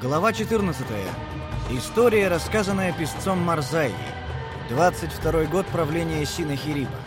Глава 14. История, рассказанная писцом Марзаи. 22 год правления Синахириба.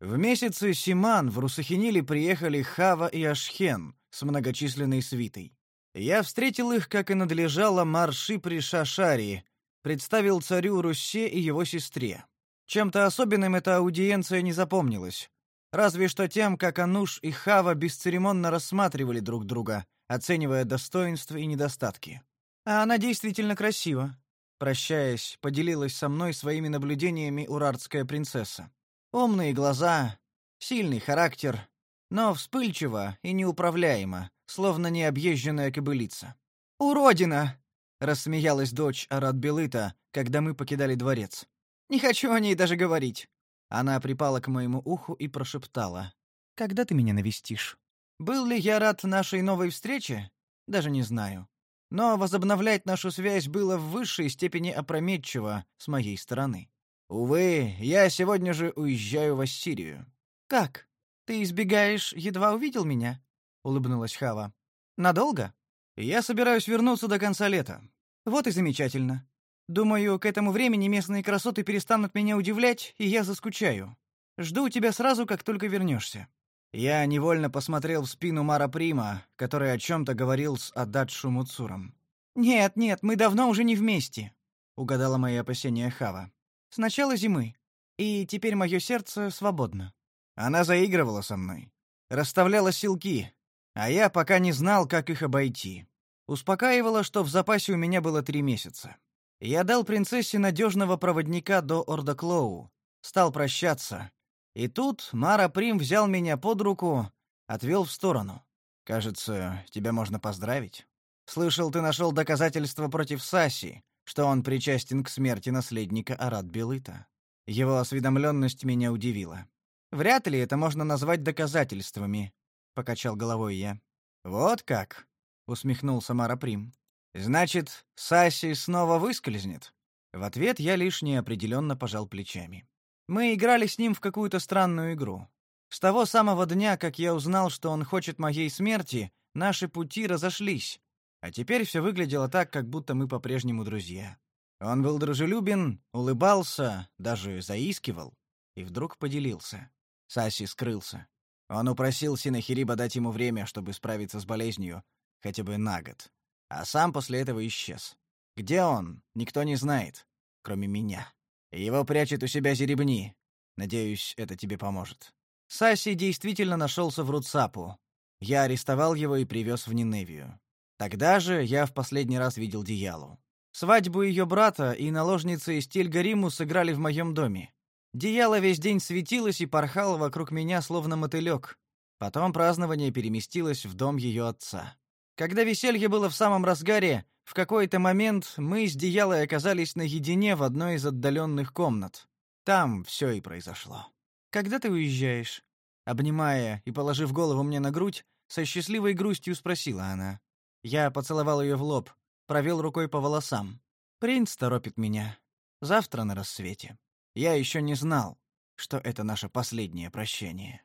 В месяце Симан в Русахиниле приехали Хава и Ашхен с многочисленной свитой. Я встретил их, как и надлежало Марши при Шашари, представил царю Руссе и его сестре. Чем-то особенным эта аудиенция не запомнилась. Разве что тем, как Ануш и Хава бесцеремонно рассматривали друг друга, оценивая достоинства и недостатки. А она действительно красива. Прощаясь, поделилась со мной своими наблюдениями урартская принцесса. Умные глаза, сильный характер, но вспыльчиво и неуправляемо, словно необъезженная кобылица. «Уродина!» — рассмеялась дочь Арат-Белыта, когда мы покидали дворец. «Не хочу о ней даже говорить». Она припала к моему уху и прошептала. «Когда ты меня навестишь?» Был ли я рад нашей новой встрече? Даже не знаю. Но возобновлять нашу связь было в высшей степени опрометчиво с моей стороны. Увы, я сегодня же уезжаю в Ассирию. Как? Ты избегаешь, едва увидел меня? улыбнулась Хава. Надолго? Я собираюсь вернуться до конца лета. Вот и замечательно. Думаю, к этому времени местные красоты перестанут меня удивлять, и я заскучаю. Жду тебя сразу, как только вернешься. Я невольно посмотрел в спину Мара Прима, который о чем-то говорил с Ададшу Муцуром. «Нет, нет, мы давно уже не вместе», — угадала мои опасения Хава. «С начала зимы. И теперь мое сердце свободно». Она заигрывала со мной. Расставляла силки, а я пока не знал, как их обойти. Успокаивала, что в запасе у меня было три месяца. Я дал принцессе надежного проводника до Ордоклоу, стал прощаться, и тут Мара Прим взял меня под руку, отвел в сторону. Кажется, тебя можно поздравить. Слышал, ты нашел доказательства против Саси, что он причастен к смерти наследника Арат Белыта. Его осведомленность меня удивила. Вряд ли это можно назвать доказательствами, покачал головой я. Вот как, усмехнулся Мара Прим. Значит, Саси снова выскользнет. В ответ я лишь неопределенно пожал плечами. Мы играли с ним в какую-то странную игру. С того самого дня, как я узнал, что он хочет моей смерти, наши пути разошлись. А теперь все выглядело так, как будто мы по-прежнему друзья. Он был дружелюбен, улыбался, даже заискивал, и вдруг поделился. Саси скрылся. Он упросил Синахириба дать ему время, чтобы справиться с болезнью, хотя бы на год. А сам после этого исчез. Где он, никто не знает, кроме меня. Его прячет у себя Зеребни. Надеюсь, это тебе поможет. Саси действительно нашелся в Руцапу. Я арестовал его и привез в Ниневию. Тогда же я в последний раз видел Диялу. Свадьбу ее брата и наложницы из Тельгариму сыграли в моем доме. Дияла весь день светилась и порхала вокруг меня, словно мотылек. Потом празднование переместилось в дом ее отца. Когда веселье было в самом разгаре, в какой-то момент мы с Диялой оказались наедине в одной из отдаленных комнат. Там все и произошло. «Когда ты уезжаешь?» Обнимая и положив голову мне на грудь, со счастливой грустью спросила она. Я поцеловал ее в лоб, провел рукой по волосам. «Принц торопит меня. Завтра на рассвете. Я еще не знал, что это наше последнее прощение».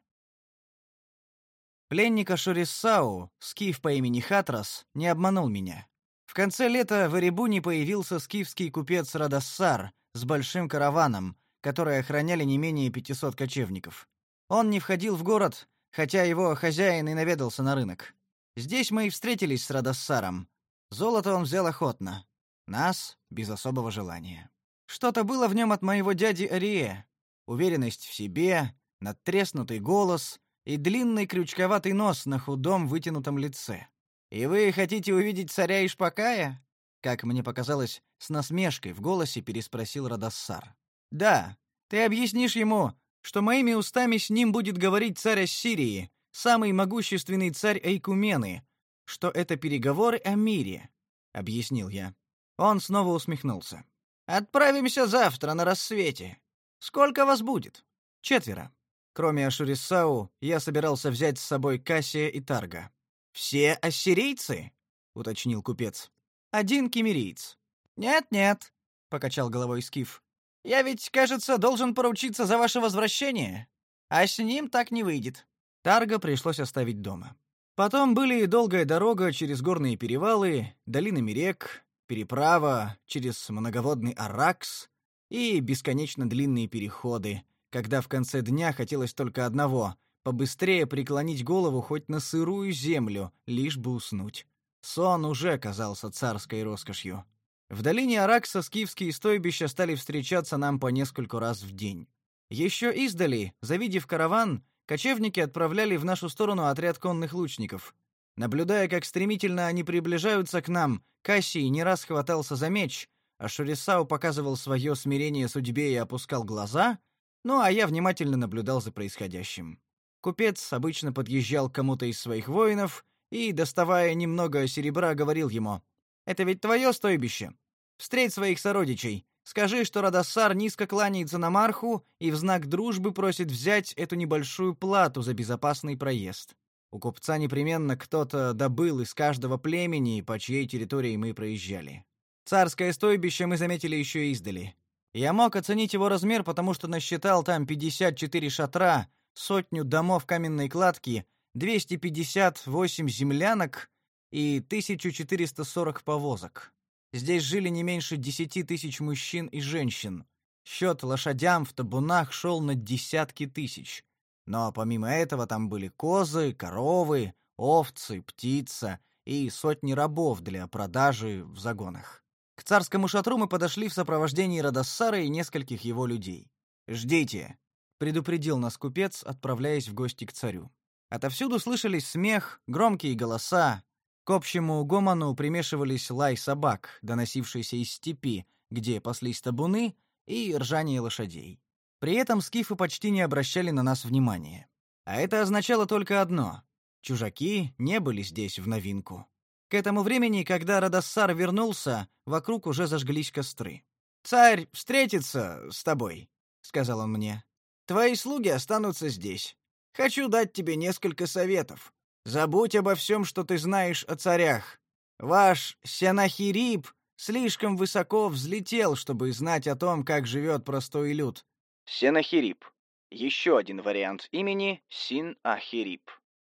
Пленник Ашуриссау, скиф по имени Хатрас, не обманул меня. В конце лета в Эребуне появился скифский купец Радассар с большим караваном, который охраняли не менее 500 кочевников. Он не входил в город, хотя его хозяин и наведался на рынок. Здесь мы и встретились с Радассаром. Золото он взял охотно, нас без особого желания. Что-то было в нем от моего дяди Арие. Уверенность в себе, надтреснутый голос и длинный крючковатый нос на худом вытянутом лице. «И вы хотите увидеть царя Ишпакая?» Как мне показалось, с насмешкой в голосе переспросил Радассар. «Да, ты объяснишь ему, что моими устами с ним будет говорить царь Ассирии, самый могущественный царь Эйкумены, что это переговоры о мире», — объяснил я. Он снова усмехнулся. «Отправимся завтра на рассвете. Сколько вас будет?» «Четверо. Кроме Ашурисау, я собирался взять с собой Кассия и Тарга. Все ассирийцы? уточнил купец. Один кемериец. Нет-нет, покачал головой Скиф. Я ведь, кажется, должен поручиться за ваше возвращение, а с ним так не выйдет. Тарга пришлось оставить дома. Потом были долгая дорога через горные перевалы, долинами рек, переправа через многоводный Аракс и бесконечно длинные переходы, когда в конце дня хотелось только одного — побыстрее преклонить голову хоть на сырую землю, лишь бы уснуть. Сон уже казался царской роскошью. В долине Аракса скифские стойбища стали встречаться нам по нескольку раз в день. Еще издали, завидев караван, кочевники отправляли в нашу сторону отряд конных лучников. Наблюдая, как стремительно они приближаются к нам, Кассий не раз хватался за меч, а Шурисау показывал свое смирение судьбе и опускал глаза, ну а я внимательно наблюдал за происходящим. Купец обычно подъезжал к кому-то из своих воинов и, доставая немного серебра, говорил ему, «Это ведь твое стойбище. Встреть своих сородичей, Скажи, что Радоссар низко кланяется на Марху и в знак дружбы просит взять эту небольшую плату за безопасный проезд. У купца непременно кто-то добыл из каждого племени, по чьей территории мы проезжали. Царское стойбище мы заметили еще издали. Я мог оценить его размер, потому что насчитал там 54 шатра, сотню домов каменной кладки, 258 землянок и 1440 повозок. Здесь жили не меньше десяти тысяч мужчин и женщин. Счет лошадям в табунах шел на десятки тысяч. Но помимо этого там были козы, коровы, овцы, птица и сотни рабов для продажи в загонах. К царскому шатру мы подошли в сопровождении Радоссара и нескольких его людей. «Ждите», — предупредил нас купец, отправляясь в гости к царю. Отовсюду слышались смех, громкие голоса, к общему гомону примешивались лай собак, доносившийся из степи, где паслись табуны, и ржание лошадей. При этом скифы почти не обращали на нас внимания. А это означало только одно — чужаки не были здесь в новинку. К этому времени, когда Радоссар вернулся, вокруг уже зажглись костры. «Царь встретится с тобой», — сказал он мне. «Твои слуги останутся здесь. Хочу дать тебе несколько советов. Забудь обо всем, что ты знаешь о царях. Ваш Сенахирип слишком высоко взлетел, чтобы знать о том, как живет простой люд. Сенахирип. Еще один вариант имени Син-Ахирип.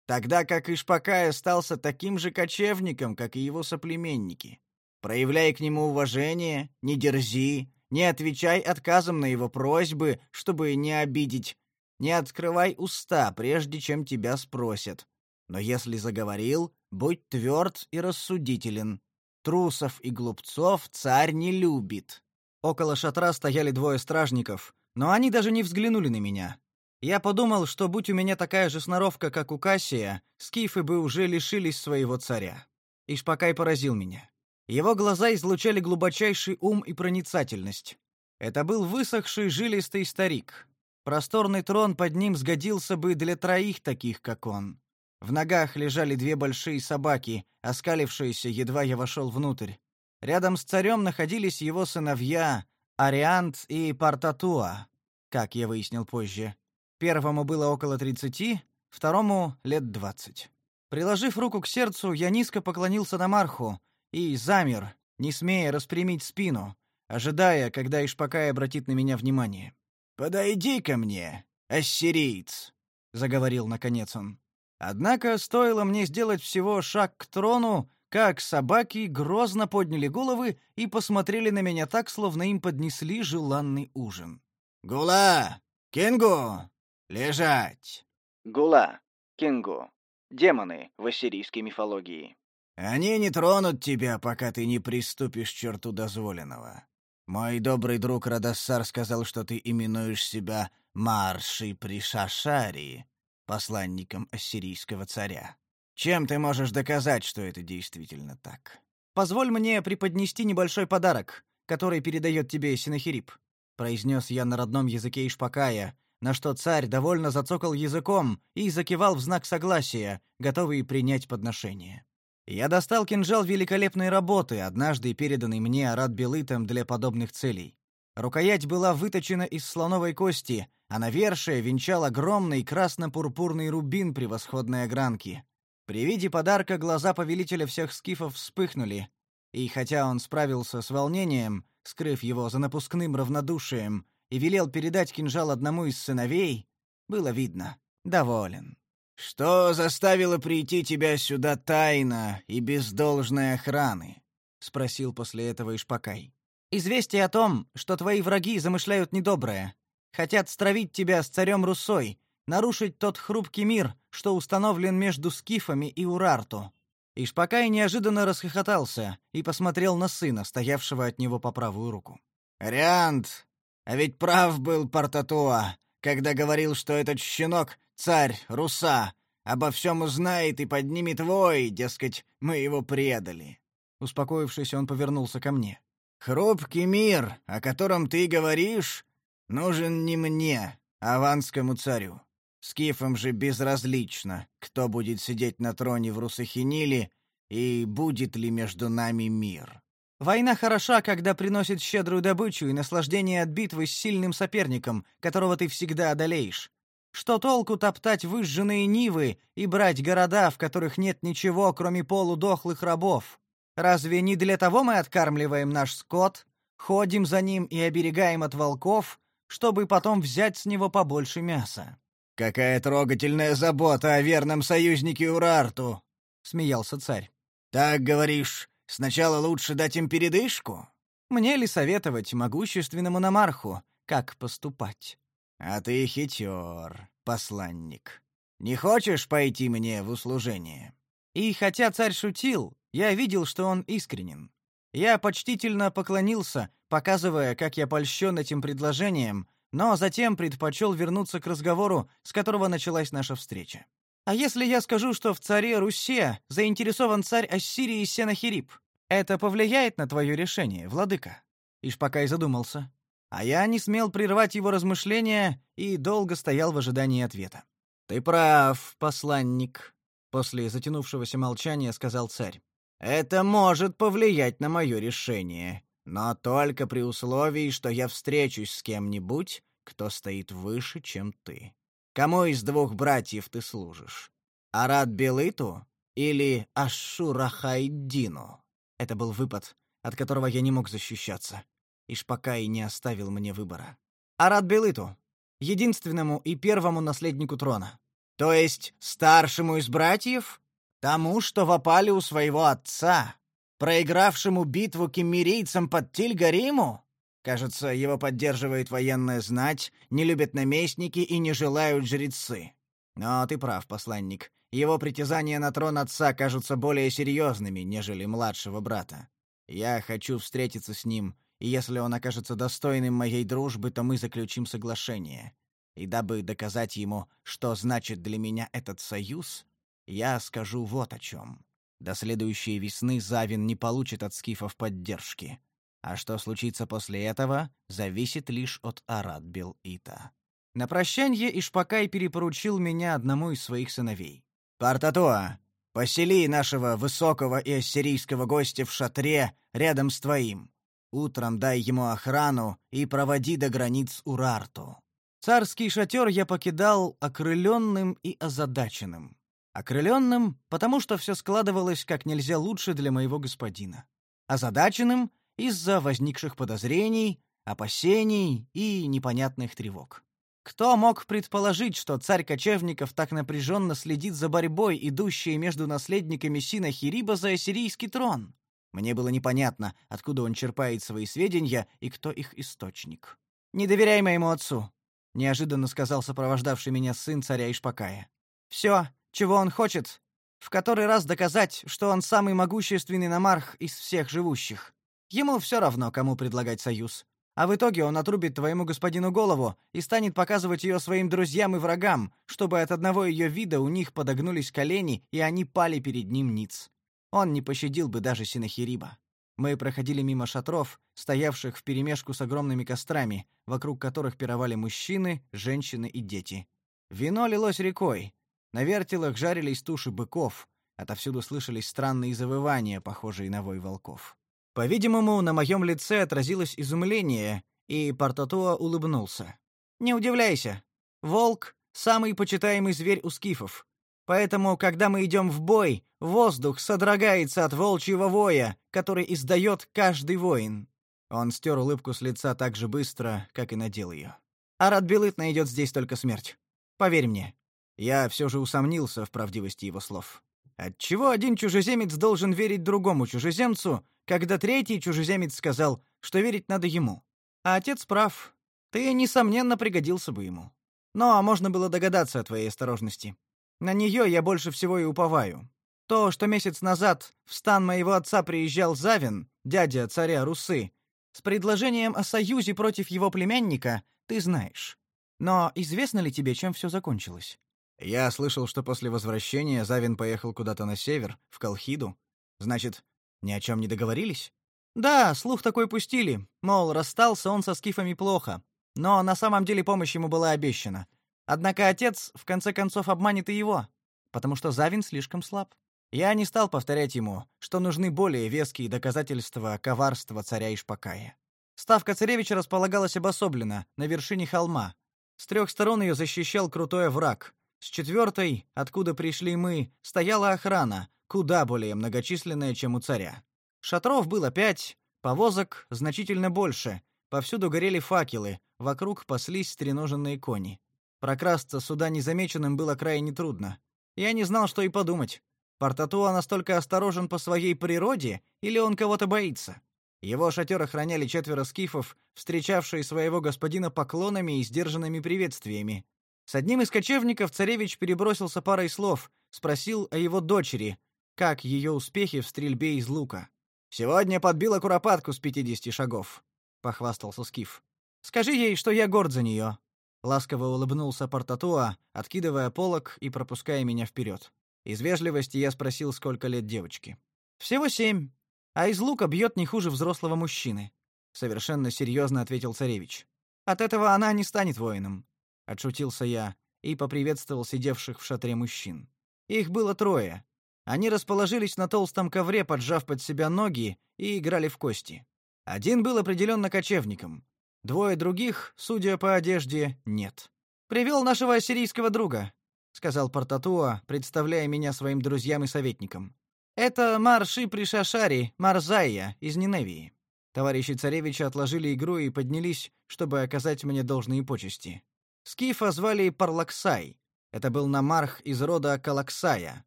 Тогда как Ишпакай остался таким же кочевником, как и его соплеменники. Проявляй к нему уважение, не дерзи, не отвечай отказом на его просьбы, чтобы не обидеть. Не открывай уста, прежде чем тебя спросят. Но если заговорил, будь тверд и рассудителен. Трусов и глупцов царь не любит. Около шатра стояли двое стражников, но они даже не взглянули на меня. Я подумал, что будь у меня такая же сноровка, как у Кассия, скифы бы уже лишились своего царя. Ишпакай поразил меня. Его глаза излучали глубочайший ум и проницательность. Это был высохший жилистый старик. Просторный трон под ним сгодился бы для троих таких, как он. В ногах лежали две большие собаки, оскалившиеся, едва я вошел внутрь. Рядом с царем находились его сыновья Ариант и Партатуа, как я выяснил позже. Первому было около тридцати, второму — лет двадцать. Приложив руку к сердцу, я низко поклонился на Марху и замер, не смея распрямить спину, ожидая, когда Ишпакай обратит на меня внимание. «Подойди ко мне, ассириец», — заговорил наконец он. Однако стоило мне сделать всего шаг к трону, как собаки грозно подняли головы и посмотрели на меня так, словно им поднесли желанный ужин. «Гула! Кингу! Лежать!» «Гула! Кингу! Демоны в ассирийской мифологии». «Они не тронут тебя, пока ты не приступишь к черту дозволенного. Мой добрый друг Радассар сказал, что ты именуешь себя Марши Пришашари, посланником ассирийского царя. Чем ты можешь доказать, что это действительно так? Позволь мне преподнести небольшой подарок, который передает тебе Синахирип, произнес я на родном языке Ишпакая, на что царь довольно зацокал языком и закивал в знак согласия, готовый принять подношение. Я достал кинжал великолепной работы, однажды переданный мне Арат Белытом для подобных целей. Рукоять была выточена из слоновой кости, а навершие венчал огромный красно-пурпурный рубин превосходной огранки. При виде подарка глаза повелителя всех скифов вспыхнули, и хотя он справился с волнением, скрыв его за напускным равнодушием, и велел передать кинжал одному из сыновей, было видно — доволен. «Что заставило прийти тебя сюда тайно и без должной охраны?» — спросил после этого Ишпакай. «Известие о том, что твои враги замышляют недоброе, хотят стравить тебя с царем Руссой, нарушить тот хрупкий мир, что установлен между скифами и Урарту». Ишпакай неожиданно расхохотался и посмотрел на сына, стоявшего от него по правую руку. «Риант, а ведь прав был Партатуа, когда говорил, что этот щенок Царь, Руса, обо всем узнает и поднимет вой, дескать, мы его предали». Успокоившись, он повернулся ко мне. «Хрупкий мир, о котором ты говоришь, нужен не мне, а ванскому царю. Скифам же безразлично, кто будет сидеть на троне в Русахиниле и будет ли между нами мир. Война хороша, когда приносит щедрую добычу и наслаждение от битвы с сильным соперником, которого ты всегда одолеешь. Что толку топтать выжженные нивы и брать города, в которых нет ничего, кроме полудохлых рабов? Разве не для того мы откармливаем наш скот, ходим за ним и оберегаем от волков, чтобы потом взять с него побольше мяса? Какая трогательная забота о верном союзнике Урарту, смеялся царь. Так говоришь, сначала лучше дать им передышку? Мне ли советовать могущественному намарху, как поступать? «А ты хитер, посланник. Не хочешь пойти мне в услужение?» И хотя царь шутил, я видел, что он искренен. Я почтительно поклонился, показывая, как я польщен этим предложением, но затем предпочел вернуться к разговору, с которого началась наша встреча. «А если я скажу, что в царе Русе заинтересован царь Ассирии Сенахирип, это повлияет на твое решение, владыка?» Ишпакай задумался а я не смел прервать его размышления и долго стоял в ожидании ответа. «Ты прав, посланник», — после затянувшегося молчания сказал царь. «Это может повлиять на мое решение, но только при условии, что я встречусь с кем-нибудь, кто стоит выше, чем ты. Кому из двух братьев ты служишь? Арат Белыту или Ашурахайдину?» Это был выпад, от которого я не мог защищаться. Ишпакай не оставил мне выбора. Арат Белыту, единственному и первому наследнику трона. То есть старшему из братьев? Тому, что вопали у своего отца, проигравшему битву кеммерийцам под Тильгариму? Кажется, его поддерживает военная знать, не любят наместники и не желают жрецы. Но ты прав, посланник. Его притязания на трон отца кажутся более серьезными, нежели младшего брата. Я хочу встретиться с ним и если он окажется достойным моей дружбы, то мы заключим соглашение. И дабы доказать ему, что значит для меня этот союз, я скажу вот о чем. До следующей весны Завин не получит от скифов поддержки. А что случится после этого, зависит лишь от Арат-Бел-Ита. На прощанье Ишпакай перепоручил меня одному из своих сыновей. «Партатуа, посели нашего высокого и ассирийского гостя в шатре рядом с твоим. Утром дай ему охрану и проводи до границ Урарту. Царский шатер я покидал окрыленным и озадаченным. Окрыленным, потому что все складывалось как нельзя лучше для моего господина. Озадаченным из-за возникших подозрений, опасений и непонятных тревог. Кто мог предположить, что царь кочевников так напряженно следит за борьбой, идущей между наследниками Синахириба за ассирийский трон? Мне было непонятно, откуда он черпает свои сведения и кто их источник. «Не доверяй моему отцу», — неожиданно сказал сопровождавший меня сын царя Ишпакая. «Все, чего он хочет, в который раз доказать, что он самый могущественный намарх из всех живущих. Ему все равно, кому предлагать союз. А в итоге он отрубит твоему господину голову и станет показывать ее своим друзьям и врагам, чтобы от одного ее вида у них подогнулись колени, и они пали перед ним ниц. Он не пощадил бы даже Синахириба. Мы проходили мимо шатров, стоявших вперемешку с огромными кострами, вокруг которых пировали мужчины, женщины и дети. Вино лилось рекой. На вертелах жарились туши быков. Отовсюду слышались странные завывания, похожие на вой волков. По-видимому, на моем лице отразилось изумление, и Портотуа улыбнулся. «Не удивляйся. Волк — самый почитаемый зверь у скифов. Поэтому, когда мы идем в бой, воздух содрогается от волчьего воя, который издает каждый воин. Он стер улыбку с лица так же быстро, как и надел ее. А Радбилыт найдет здесь только смерть. Поверь мне. Я все же усомнился в правдивости его слов. Отчего один чужеземец должен верить другому чужеземцу, когда третий чужеземец сказал, что верить надо ему? А отец прав. Ты, несомненно, пригодился бы ему. Но можно было догадаться о твоей осторожности. На нее я больше всего и уповаю. То, что месяц назад в стан моего отца приезжал Завин, дядя царя Русы, с предложением о союзе против его племянника, ты знаешь. Но известно ли тебе, чем все закончилось? Я слышал, что после возвращения Завин поехал куда-то на север, в Колхиду. Значит, ни о чем не договорились? Да, слух такой пустили. Мол, расстался он со скифами плохо. Но на самом деле помощь ему была обещана. Однако отец в конце концов обманет и его, потому что Завин слишком слаб. Я не стал повторять ему, что нужны более веские доказательства коварства царя Ишпакая. Ставка царевича располагалась обособленно, на вершине холма. С трех сторон ее защищал крутой враг, с четвертой, откуда пришли мы, стояла охрана, куда более многочисленная, чем у царя. Шатров было пять, повозок значительно больше. Повсюду горели факелы, вокруг паслись стреноженные кони. Прокрасться сюда незамеченным было крайне трудно. Я не знал, что и подумать. Портатуа настолько осторожен по своей природе, или он кого-то боится? Его шатер охраняли четверо скифов, встречавшие своего господина поклонами и сдержанными приветствиями. С одним из кочевников царевич перебросился парой слов, спросил о его дочери, как ее успехи в стрельбе из лука. Сегодня подбила куропатку с пятидесяти шагов, похвастался Скиф. Скажи ей, что я горд за нее. Ласково улыбнулся Портатуа, откидывая полог и пропуская меня вперед. Из вежливости я спросил, сколько лет девочке. Всего семь, а из лука бьет не хуже взрослого мужчины. Совершенно серьезно ответил царевич. От этого она не станет воином отшутился я и поприветствовал сидевших в шатре мужчин. Их было трое. Они расположились на толстом ковре, поджав под себя ноги, и играли в кости. Один был определенно кочевником. Двое других, судя по одежде, нет. Привел нашего ассирийского друга, сказал Портатуа, представляя меня своим друзьям и советникам. Это Марши Пришашари, Марзая из Ниневии. Товарищи царевича отложили игру и поднялись, чтобы оказать мне должные почести. Скифа звали Парлаксай. Это был намарх из рода Калаксая.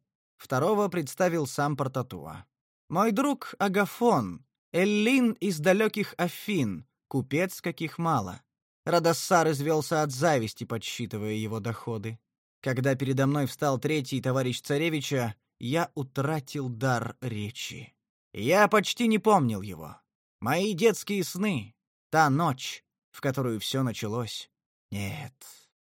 Второго представил сам Портатуа. Мой друг Агафон, эллин из далеких Афин, купец каких мало. Радассар извелся от зависти, подсчитывая его доходы. Когда передо мной встал третий товарищ царевича, я утратил дар речи. Я почти не помнил его. Мои детские сны, та ночь, в которую все началось, нет,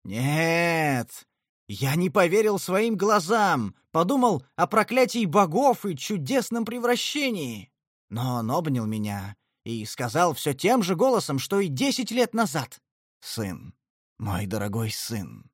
нет, я не поверил своим глазам, подумал о проклятии богов и чудесном превращении. Но он обнял меня и сказал все тем же голосом, что и десять лет назад. «Сын, мой дорогой сын».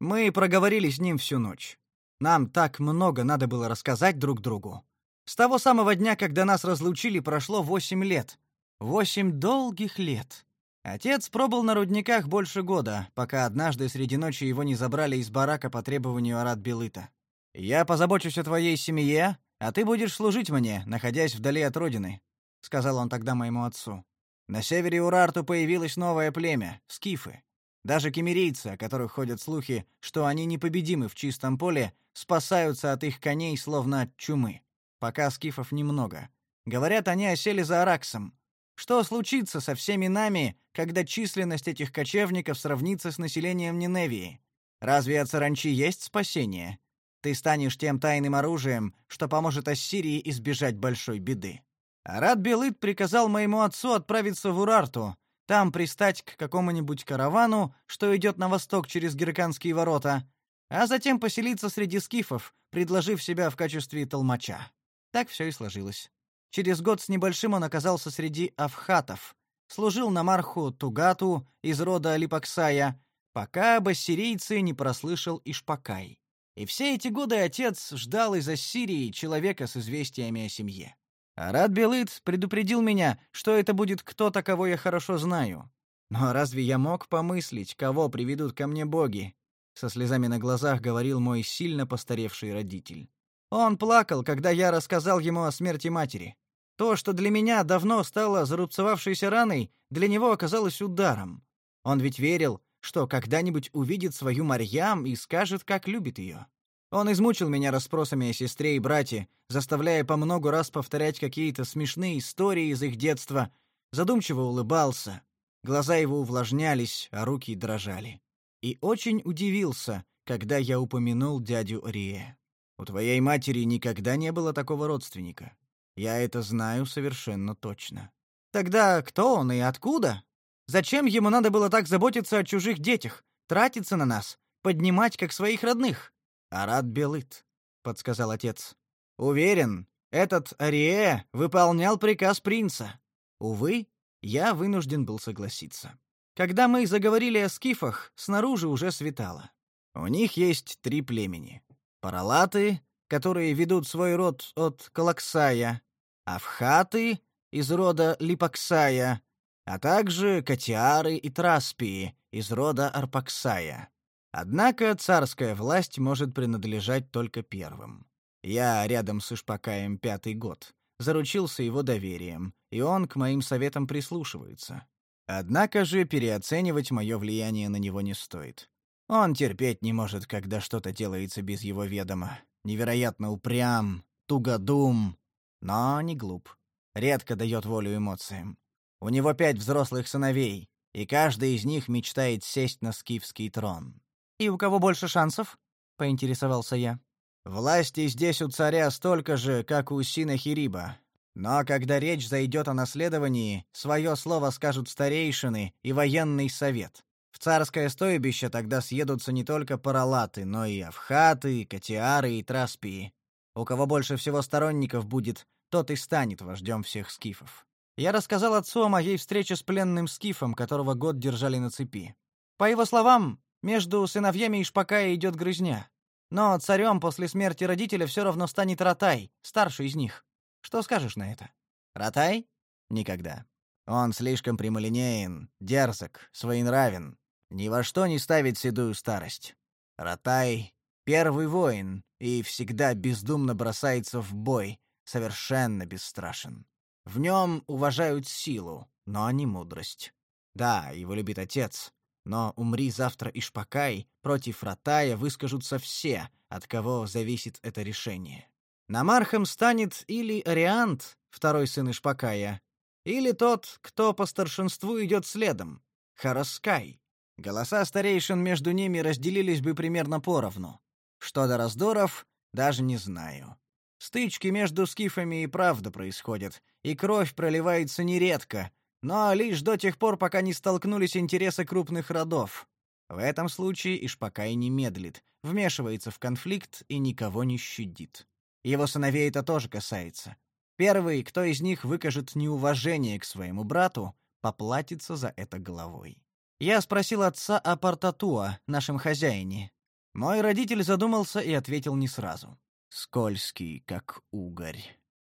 Мы проговорили с ним всю ночь. Нам так много надо было рассказать друг другу. С того самого дня, когда нас разлучили, прошло восемь лет. Восемь долгих лет. Отец пробыл на рудниках больше года, пока однажды среди ночи его не забрали из барака по требованию Арат-Белыта. «Я позабочусь о твоей семье, а ты будешь служить мне, находясь вдали от родины», — сказал он тогда моему отцу. На севере Урарту появилось новое племя — скифы. Даже кемерийцы, о которых ходят слухи, что они непобедимы в чистом поле, спасаются от их коней словно от чумы. Пока скифов немного. Говорят, они осели за Араксом. Что случится со всеми нами, когда численность этих кочевников сравнится с населением Ниневии? Разве от саранчи есть спасение? Ты станешь тем тайным оружием, что поможет Ассирии избежать большой беды. Арат Белыт приказал моему отцу отправиться в Урарту, там пристать к какому-нибудь каравану, что идет на восток через Герканские ворота, а затем поселиться среди скифов, предложив себя в качестве толмача. Так все и сложилось. Через год с небольшим он оказался среди авхатов, служил на марху Тугату из рода Липаксая, пока бассирийцы не прослышал Ишпакай. И все эти годы отец ждал из Ассирии человека с известиями о семье. Арат Белыт предупредил меня, что это будет кто-то, кого я хорошо знаю. Но разве я мог помыслить, кого приведут ко мне боги? Со слезами на глазах говорил мой сильно постаревший родитель. Он плакал, когда я рассказал ему о смерти матери. То, что для меня давно стало зарубцевавшейся раной, для него оказалось ударом. Он ведь верил, что когда-нибудь увидит свою Марьям и скажет, как любит ее. Он измучил меня расспросами о сестре и брате, заставляя по много раз повторять какие-то смешные истории из их детства, задумчиво улыбался. Глаза его увлажнялись, а руки дрожали. И очень удивился, когда я упомянул дядю Рие. У твоей матери никогда не было такого родственника. Я это знаю совершенно точно. Тогда кто он и откуда? Зачем ему надо было так заботиться о чужих детях, тратиться на нас, поднимать как своих родных? Арат Белыт, подсказал отец. Уверен, этот Арие выполнял приказ принца. Увы, я вынужден был согласиться. Когда мы заговорили о скифах, снаружи уже светало. У них есть три племени. Паралаты, которые ведут свой род от Калаксая, Авхаты из рода Липаксая, а также Катиары и Траспии из рода Арпаксая. Однако царская власть может принадлежать только первым. Я рядом с Ишпакаем пятый год, заручился его доверием, и он к моим советам прислушивается. Однако же переоценивать мое влияние на него не стоит. Он терпеть не может, когда что-то делается без его ведома. Невероятно упрям, тугодум, но не глуп. Редко дает волю эмоциям. У него пять взрослых сыновей, и каждый из них мечтает сесть на скифский трон. «И у кого больше шансов?» — поинтересовался я. «Власти здесь у царя столько же, как у Синахириба. Но когда речь зайдет о наследовании, свое слово скажут старейшины и военный совет. В царское стойбище тогда съедутся не только паралаты, но и авхаты, катиары и траспии. У кого больше всего сторонников будет, тот и станет вождем всех скифов. Я рассказал отцу о моей встрече с пленным скифом, которого год держали на цепи. По его словам, между сыновьями Ишпакая идет грызня. Но царем после смерти родителя все равно станет Ратай, старший из них. Что скажешь на это? Ратай? Никогда. Он слишком прямолинеен, дерзок, своенравен, ни во что не ставит седую старость. Ратай — первый воин и всегда бездумно бросается в бой, совершенно бесстрашен. В нем уважают силу, но не мудрость. Да, его любит отец, но умри завтра Ишпакай, против Ратая выскажутся все, от кого зависит это решение. Намархом станет или Ариант, второй сын Ишпакая, или тот, кто по старшинству идет следом, Хараскай. Голоса старейшин между ними разделились бы примерно поровну. Что до раздоров, даже не знаю. Стычки между скифами и правда происходят, и кровь проливается нередко, но лишь до тех пор, пока не столкнулись интересы крупных родов. В этом случае Ишпакай не медлит, вмешивается в конфликт и никого не щадит. Его сыновей это тоже касается. Первый, кто из них выкажет неуважение к своему брату, поплатится за это головой. Я спросил отца о Портатуа, нашем хозяине. Мой родитель задумался и ответил не сразу. Скользкий, как угорь.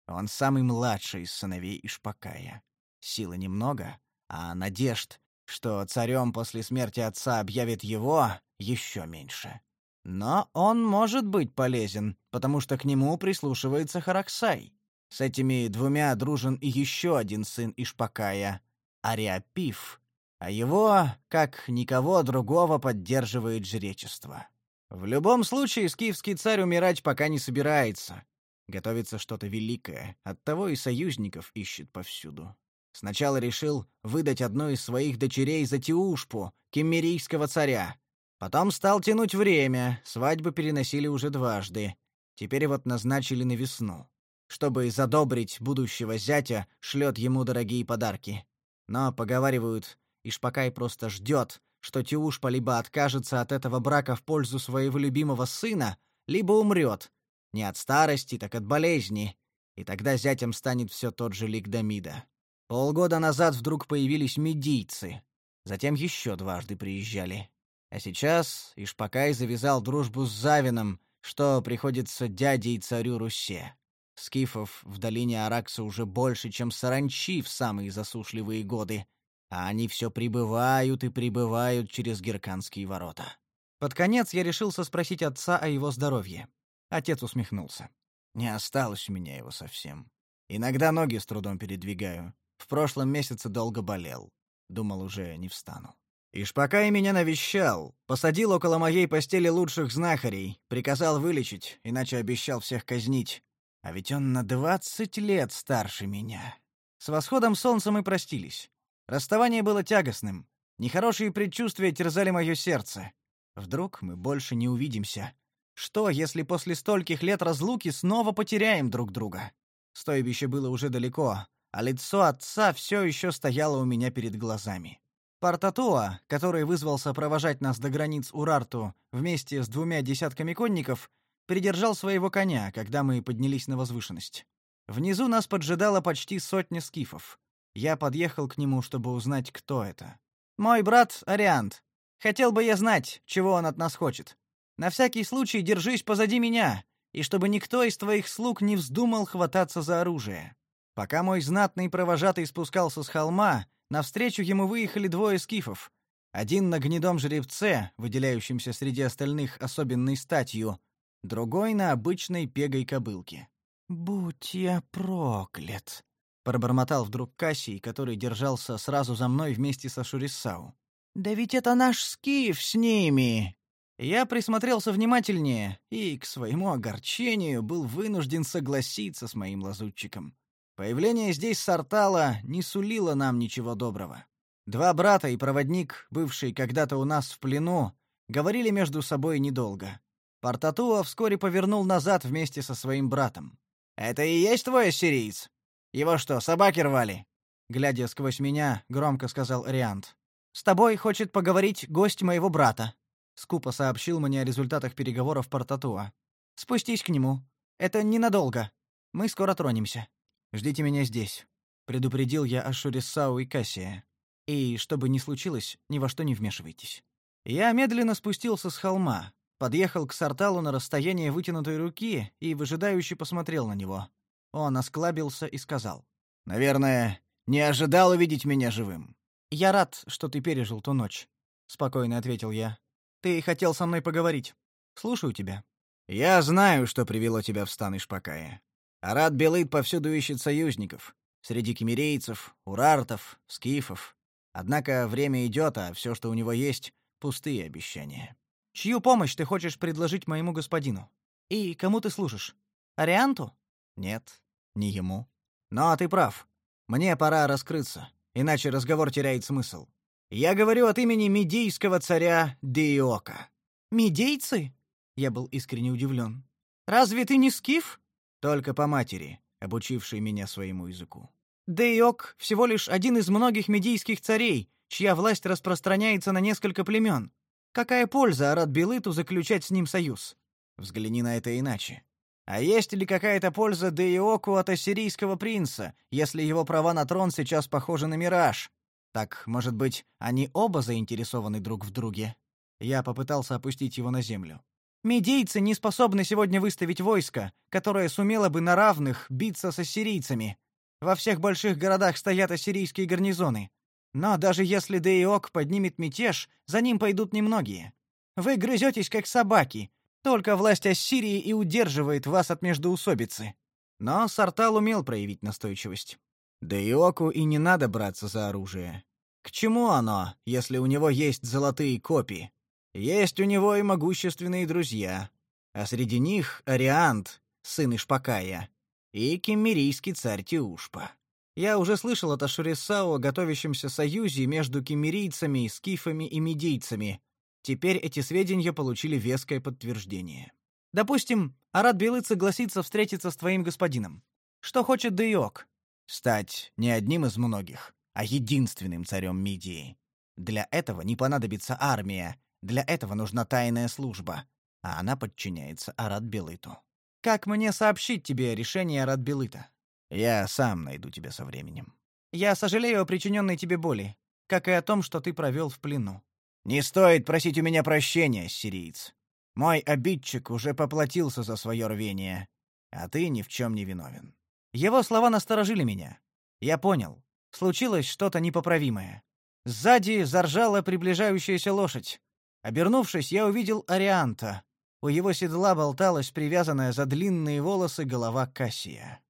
Он самый младший из сыновей Ишпакая. Силы немного, а надежд, что царем после смерти отца объявит его, еще меньше. Но он может быть полезен, потому что к нему прислушивается Хараксай. С этими двумя дружен и еще один сын Ишпакая, Ариапиф, а его, как никого другого, поддерживает жречество. В любом случае, скифский царь умирать пока не собирается. Готовится что-то великое, оттого и союзников ищет повсюду. Сначала решил выдать одну из своих дочерей за Тиушпу, кеммерийского царя. Потом стал тянуть время, свадьбы переносили уже дважды. Теперь вот назначили на весну. Чтобы задобрить будущего зятя, шлет ему дорогие подарки. Но, поговаривают, Ишпакай просто ждет, что Тиушпа либо откажется от этого брака в пользу своего любимого сына, либо умрет. Не от старости, так от болезни. И тогда зятем станет все тот же Ликдамида. Полгода назад вдруг появились медийцы. Затем еще дважды приезжали. А сейчас Ишпакай завязал дружбу с Завином, что приходится дяде и царю Русе. Скифов в долине Аракса уже больше, чем саранчи в самые засушливые годы — а они все прибывают и прибывают через Герканские ворота. Под конец я решился спросить отца о его здоровье. Отец усмехнулся. Не осталось у меня его совсем. Иногда ноги с трудом передвигаю. В прошлом месяце долго болел. Думал, уже не встану. Ишпакай меня навещал, посадил около моей постели лучших знахарей, приказал вылечить, иначе обещал всех казнить. А ведь он на двадцать лет старше меня. С восходом солнца мы простились. Расставание было тягостным. Нехорошие предчувствия терзали мое сердце. Вдруг мы больше не увидимся. Что, если после стольких лет разлуки снова потеряем друг друга? Стойбище было уже далеко, а лицо отца все еще стояло у меня перед глазами. Партатуа, который вызвался провожать нас до границ Урарту вместе с двумя десятками конников, придержал своего коня, когда мы поднялись на возвышенность. Внизу нас поджидала почти сотня скифов. Я подъехал к нему, чтобы узнать, кто это. «Мой брат Ариант. Хотел бы я знать, чего он от нас хочет. На всякий случай держись позади меня, и чтобы никто из твоих слуг не вздумал хвататься за оружие». Пока мой знатный провожатый спускался с холма, Навстречу ему выехали двое скифов. Один на гнедом жеребце, выделяющемся среди остальных особенной статью, другой на обычной пегой кобылке. «Будь я проклят!» — пробормотал вдруг Кассий, который держался сразу за мной вместе со Шурисау. «Да ведь это наш скиф с ними!» Я присмотрелся внимательнее и, к своему огорчению, был вынужден согласиться с моим лазутчиком. Появление здесь Сартала не сулило нам ничего доброго. Два брата и проводник, бывший когда-то у нас в плену, говорили между собой недолго. Портатуа вскоре повернул назад вместе со своим братом. «Это и есть твой ассириец? Его что, собаки рвали?» Глядя сквозь меня, громко сказал Риант. «С тобой хочет поговорить гость моего брата», — скупо сообщил мне о результатах переговоров Портатуа. «Спустись к нему. Это ненадолго. Мы скоро тронемся». Ждите меня здесь, предупредил я Ашурисау и Кассия. И чтобы не случилось, ни во что не вмешивайтесь. Я медленно спустился с холма, подъехал к Сарталу на расстояние вытянутой руки и выжидающе посмотрел на него. Он осклабился и сказал: "Наверное, не ожидал увидеть меня живым". "Я рад, что ты пережил ту ночь", спокойно ответил я. "Ты хотел со мной поговорить. Слушаю тебя". "Я знаю, что привело тебя в стан Ишпакая. Арат Белыт повсюду ищет союзников. Среди кемерейцев, урартов, скифов. Однако время идет, а все, что у него есть, — пустые обещания. Чью помощь ты хочешь предложить моему господину? И кому ты служишь? Арианту? Нет, не ему. Но ты прав. Мне пора раскрыться, иначе разговор теряет смысл. Я говорю от имени медийского царя Диока. Медейцы? Я был искренне удивлен. Разве ты не скиф? Только по матери, обучившей меня своему языку. Дейок всего лишь один из многих медийских царей, чья власть распространяется на несколько племен. Какая польза Арат Белыту заключать с ним союз? Взгляни на это иначе. А есть ли какая-то польза Дейоку от ассирийского принца, если его права на трон сейчас похожи на мираж? Так, может быть, они оба заинтересованы друг в друге? Я попытался опустить его на землю. Медийцы не способны сегодня выставить войско, которое сумело бы на равных биться с ассирийцами. Во всех больших городах стоят ассирийские гарнизоны. Но даже если Деиок поднимет мятеж, за ним пойдут немногие. Вы грызетесь как собаки. Только власть Ассирии и удерживает вас от междоусобицы. Но Сартал умел проявить настойчивость. Деиоку и не надо браться за оружие. К чему оно, если у него есть золотые копии? Есть у него и могущественные друзья, а среди них Ариант, сын Ишпакая, и кемерийский царь Тиушпа. Я уже слышал от Ашурисао о готовящемся союзе между кемерийцами, скифами и медийцами. Теперь эти сведения получили веское подтверждение. Допустим, Арат Белыц согласится встретиться с твоим господином. Что хочет Дейок? Стать не одним из многих, а единственным царем Мидии. Для этого не понадобится армия, для этого нужна тайная служба, а она подчиняется Арат-Белыту. Как мне сообщить тебе решение Арат-Белыта? Я сам найду тебя со временем. Я сожалею о причиненной тебе боли, как и о том, что ты провел в плену. Не стоит просить у меня прощения, сириец. Мой обидчик уже поплатился за свое рвение, а ты ни в чем не виновен. Его слова насторожили меня. Я понял. Случилось что-то непоправимое. Сзади заржала приближающаяся лошадь. Обернувшись, я увидел Арианта. У его седла болталась привязанная за длинные волосы голова Кассия.